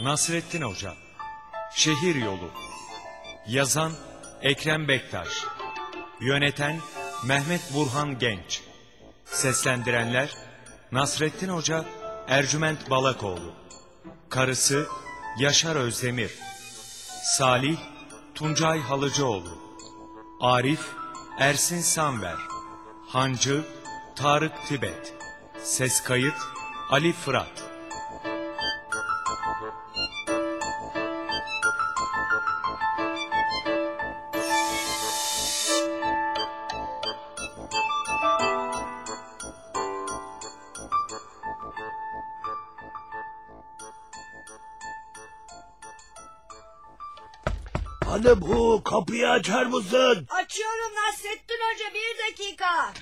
Nasrettin Hoca Şehir Yolu. Yazan Ekrem Bektaş. Yöneten Mehmet Burhan Genç. Seslendirenler Nasrettin Hoca Ercüment Balakoğlu. Karısı Yaşar Özdemir. Salih Tuncay Halıcıoğlu. Arif Ersin Sanver. Hancı Tarık Tibet. Ses kayıt Ali Fırat Hanım bu kapıyı açar mısın? Açıyorum Nasrettin Hoca bir dakika.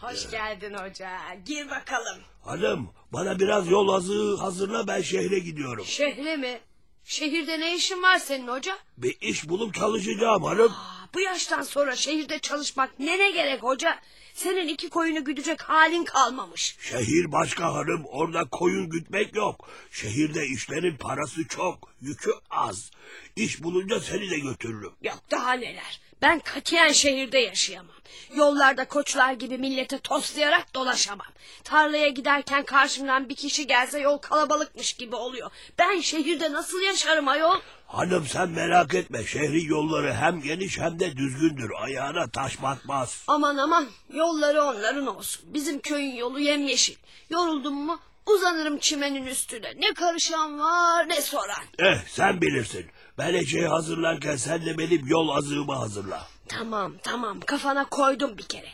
Hoş geldin hoca. Gir bakalım. Hanım bana biraz yol azığı hazırla ben şehre gidiyorum. Şehre mi? Şehirde ne işin var senin hoca? Bir iş bulup çalışacağım hanım. Aa, bu yaştan sonra şehirde çalışmak ne ne gerek hoca? Senin iki koyunu güdecek halin kalmamış. Şehir başka hanım orada koyun gütmek yok. Şehirde işlerin parası çok yükü az. İş bulunca seni de götürürüm. Yok daha neler. Ben katiyen şehirde yaşayamam. Yollarda koçlar gibi millete toslayarak dolaşamam. Tarlaya giderken karşımdan bir kişi gelse yol kalabalıkmış gibi oluyor. Ben şehirde nasıl yaşarım ayol? Hanım sen merak etme şehrin yolları hem geniş hem de düzgündür. Ayağına taş batmaz. Aman aman yolları onların olsun. Bizim köyün yolu yemyeşil. Yoruldum mu uzanırım çimenin üstüne. Ne karışan var ne soran. Eh sen bilirsin. Ben eşeği hazırlarken sen de benim yol azığımı hazırla. Tamam tamam kafana koydum bir kere.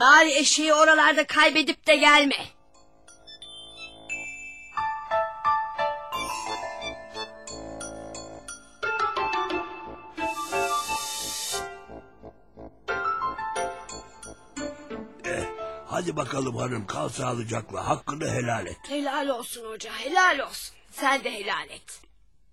Bari eşeği oralarda kaybedip de gelme. Hadi bakalım hanım kal sağlıcakla hakkını helal et. Helal olsun hoca helal olsun. Sen de helal et.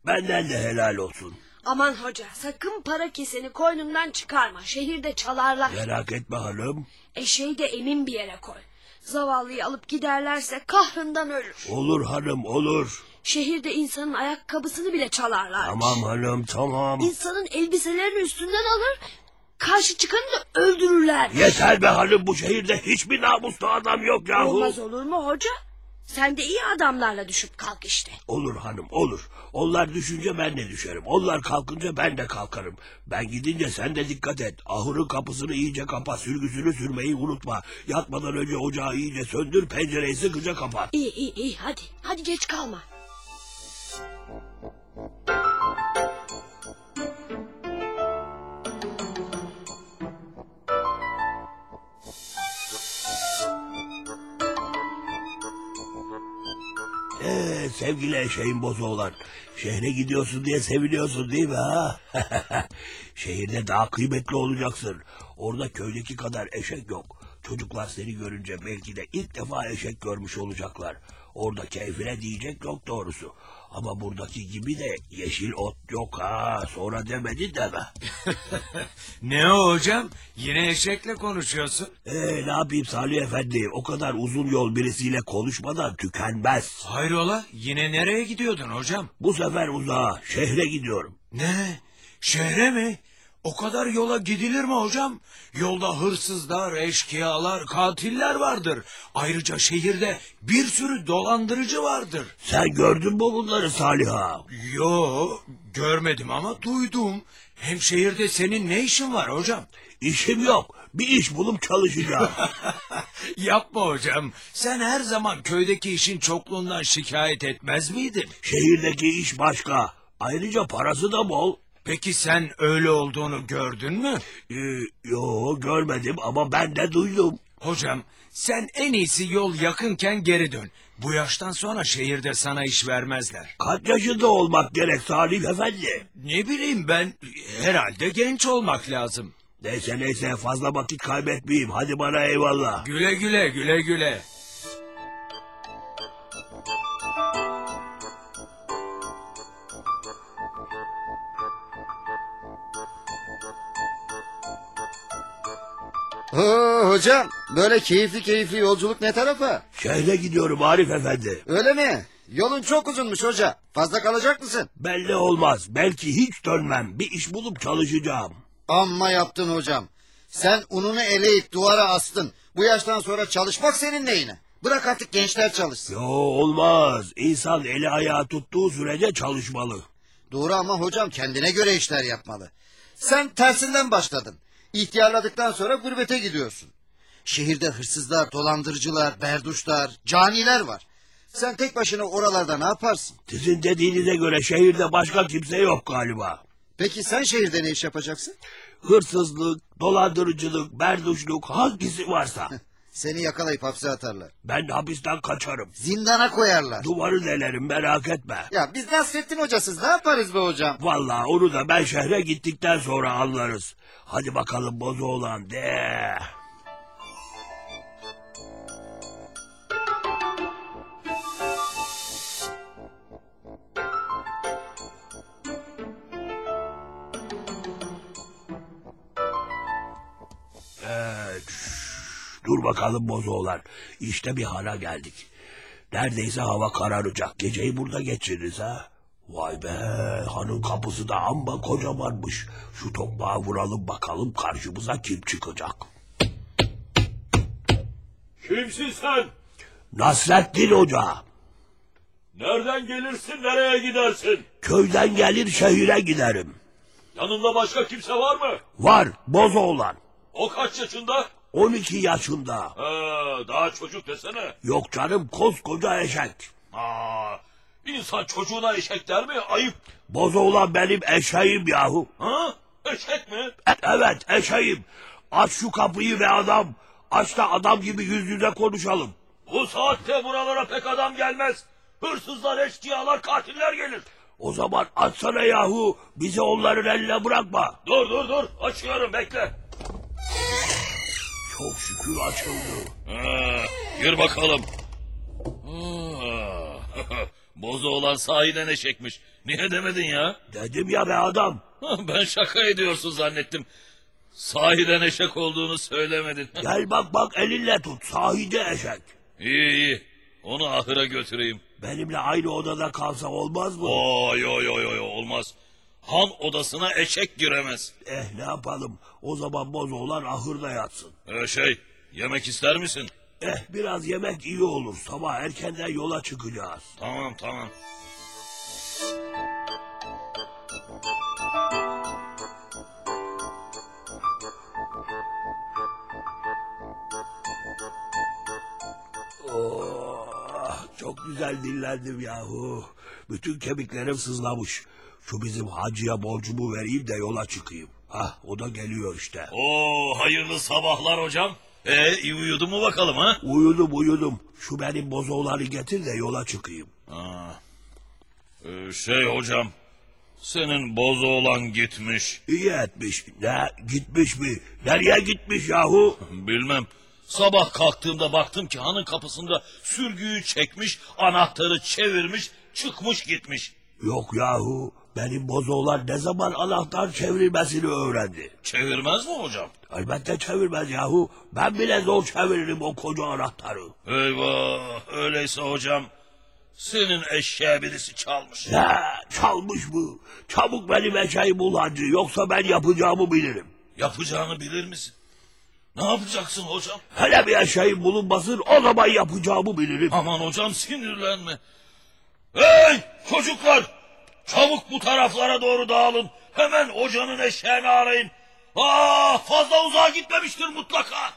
Benden de helal olsun. Aman hoca sakın para keseni koynundan çıkarma. Şehirde çalarlar. Merak etme hanım. Eşeği de emin bir yere koy. Zavallıyı alıp giderlerse kahrından ölür. Olur hanım olur. Şehirde insanın ayakkabısını bile çalarlar. Tamam hanım tamam. İnsanın elbiselerini üstünden alır. Karşı çıkanı da öldürürler. Yeter be hanım bu şehirde hiçbir namuslu adam yok yahu. Olmaz olur mu hoca? Sen de iyi adamlarla düşüp kalk işte. Olur hanım olur. Onlar düşünce ben de düşerim. Onlar kalkınca ben de kalkarım. Ben gidince sen de dikkat et. Ahırın kapısını iyice kapa. Sürgüsünü sürmeyi unutma. Yatmadan önce ocağı iyice söndür. Pencereyi sıkıca kapat. İyi iyi iyi hadi. Hadi geç kalma. Sevgili eşeğin bozu olan. Şehre gidiyorsun diye seviniyorsun değil mi ha? Şehirde daha kıymetli olacaksın. Orada köydeki kadar eşek yok. Çocuklar seni görünce belki de ilk defa eşek görmüş olacaklar. Orada keyfine diyecek yok doğrusu. Ama buradaki gibi de yeşil ot yok ha. Sonra demedi deme. Ne o hocam? Yine eşekle konuşuyorsun. Ee, ne yapayım Salih Efendi? O kadar uzun yol birisiyle konuşmadan tükenmez. Hayrola yine nereye gidiyordun hocam? Bu sefer uzağa, şehre gidiyorum. Ne? Şehre mi? O kadar yola gidilir mi hocam? Yolda hırsızlar, eşkıyalar, katiller vardır. Ayrıca şehirde bir sürü dolandırıcı vardır. Sen gördün mü bunları Saliha? Yo, görmedim ama duydum. Hem şehirde senin ne işin var hocam? İşim yok. Bir iş bulup çalışacağım. Yapma hocam. Sen her zaman köydeki işin çokluğundan şikayet etmez miydin? Şehirdeki iş başka. Ayrıca parası da bol. Peki sen öyle olduğunu gördün mü? Ee, yo görmedim ama ben de duydum. Hocam sen en iyisi yol yakınken geri dön. Bu yaştan sonra şehirde sana iş vermezler. Kaç yaşında olmak gerek Salih Efendi? Ne bileyim ben herhalde genç olmak lazım. Neyse neyse fazla vakit kaybetmeyeyim. Hadi bana eyvallah. Güle güle güle güle. Hocam böyle keyifli keyifli yolculuk ne tarafa? Şehre gidiyorum Arif Efendi. Öyle mi? Yolun çok uzunmuş hoca. Fazla kalacak mısın? Belli olmaz. Belki hiç dönmem. Bir iş bulup çalışacağım. Amma yaptın hocam. Sen ununu eleyip duvara astın. Bu yaştan sonra çalışmak senin neyine? Bırak artık gençler çalışsın. Yo olmaz. İnsan eli ayağı tuttuğu sürece çalışmalı. Doğru ama hocam kendine göre işler yapmalı. Sen tersinden başladın. İhtiyarladıktan sonra gurbete gidiyorsun. Şehirde hırsızlar, dolandırıcılar, berduşlar, caniler var. Sen tek başına oralarda ne yaparsın? Sizin dediğinize göre şehirde başka kimse yok galiba. Peki sen şehirde ne iş yapacaksın? Hırsızlık, dolandırıcılık, berduşluk hangisi varsa. Seni yakalayıp hapse atarlar. Ben hapisten kaçarım. Zindana koyarlar. Duvarı delerim merak etme. Ya biz Nasrettin hocasız ne yaparız be hocam? Vallahi onu da ben şehre gittikten sonra anlarız. Hadi bakalım bozu olan de. Dur bakalım bozoğlar. İşte bir hana geldik. Neredeyse hava kararacak. Geceyi burada geçiririz ha. Vay be hanın kapısı da amma kocamanmış. Şu tokmağı vuralım bakalım karşımıza kim çıkacak. Kimsin sen? Nasrettin Hoca. Nereden gelirsin, nereye gidersin? Köyden gelir şehire giderim. Yanında başka kimse var mı? Var bozoğlan. O kaç yaşında? 12 yaşında. Ha, daha çocuk desene. Yok canım koskoca eşek. Aa, insan çocuğuna eşek der mi? Ayıp. Bozoğlan benim eşeğim yahu. Ha? Eşek mi? E- Evet eşeğim. Aç şu kapıyı ve adam. Aç da adam gibi yüz yüze konuşalım. Bu saatte buralara pek adam gelmez. Hırsızlar, eşkıyalar, katiller gelir. O zaman açsana yahu. Bizi onların eline bırakma. Dur dur dur, açıyorum bekle. Çok şükür açıldı. Ha, gir bakalım. Bozu olan sahiden eşekmiş. Niye demedin ya? Dedim ya be adam. Ben şaka ediyorsun zannettim. Sahiden eşek olduğunu söylemedin. Gel bak bak elinle tut. Sahide eşek. iyi iyi. Onu ahıra götüreyim. Benimle aynı odada kalsa olmaz mı? Oo yo yo yo yo olmaz. Han odasına eşek giremez. Eh ne yapalım. O zaman bozoğlan ahırda yatsın. Ee, şey yemek ister misin? Eh biraz yemek iyi olur. Sabah erkenden yola çıkacağız. Tamam tamam. Oh, çok güzel dinlendim yahu. Bütün kemiklerim sızlamış. Şu bizim hacıya borcumu vereyim de yola çıkayım. Hah o da geliyor işte. Oo hayırlı sabahlar hocam. Ee iyi uyudun mu bakalım ha? Uyudum uyudum. Şu benim bozoğları getir de yola çıkayım. Ee, şey hocam. Senin bozu olan gitmiş. İyi etmiş. Ne gitmiş mi? Nereye gitmiş yahu? Bilmem. Sabah kalktığımda baktım ki hanın kapısında sürgüyü çekmiş, anahtarı çevirmiş, çıkmış gitmiş. Yok yahu. Benim bozoğlar ne zaman anahtar çevirmesini öğrendi. Çevirmez mi hocam? Elbette çevirmez yahu. Ben bile zor çeviririm o koca anahtarı. Eyvah öyleyse hocam senin eşeğe birisi çalmış. Ne? Çalmış mı? Çabuk benim eşeği bul hacı. Yoksa ben yapacağımı bilirim. Yapacağını bilir misin? Ne yapacaksın hocam? Hele bir eşeğin bulunmasın o zaman yapacağımı bilirim. Aman hocam sinirlenme. Hey çocuklar! Çabuk bu taraflara doğru dağılın. Hemen hocanın eşeğini arayın. Aa, fazla uzağa gitmemiştir mutlaka.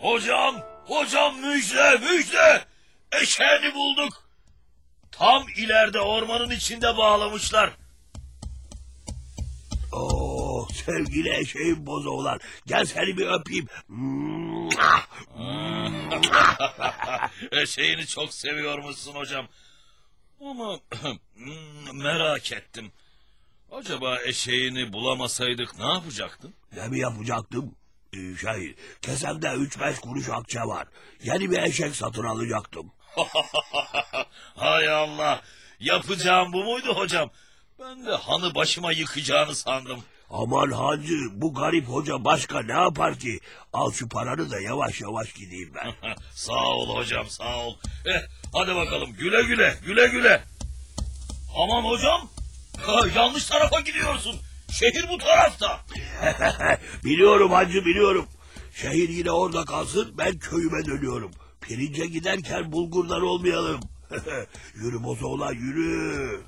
Hocam, hocam müjde, müjde. Eşeğini bulduk. Tam ileride ormanın içinde bağlamışlar. Oh sevgili eşeğim bozoğlar. Gel seni bir öpeyim. Eşeğini çok seviyormuşsun hocam. Ama merak ettim. Acaba eşeğini bulamasaydık ne yapacaktın? Ne mi yapacaktım? Ee, şey, kesemde üç beş kuruş akçe var. Yeni bir eşek satın alacaktım. Hay Allah. Yapacağım bu muydu hocam? Ben de hanı başıma yıkacağını sandım. Aman hancı bu garip hoca başka ne yapar ki? Al şu paranı da yavaş yavaş gideyim ben. sağ ol hocam sağ ol. Eh, hadi bakalım güle güle güle güle. Aman hocam. Ha, yanlış tarafa gidiyorsun. Şehir bu tarafta. biliyorum hancı biliyorum. Şehir yine orada kalsın ben köyüme dönüyorum. Pirince giderken bulgurdan olmayalım. yürü bozoğlan yürü.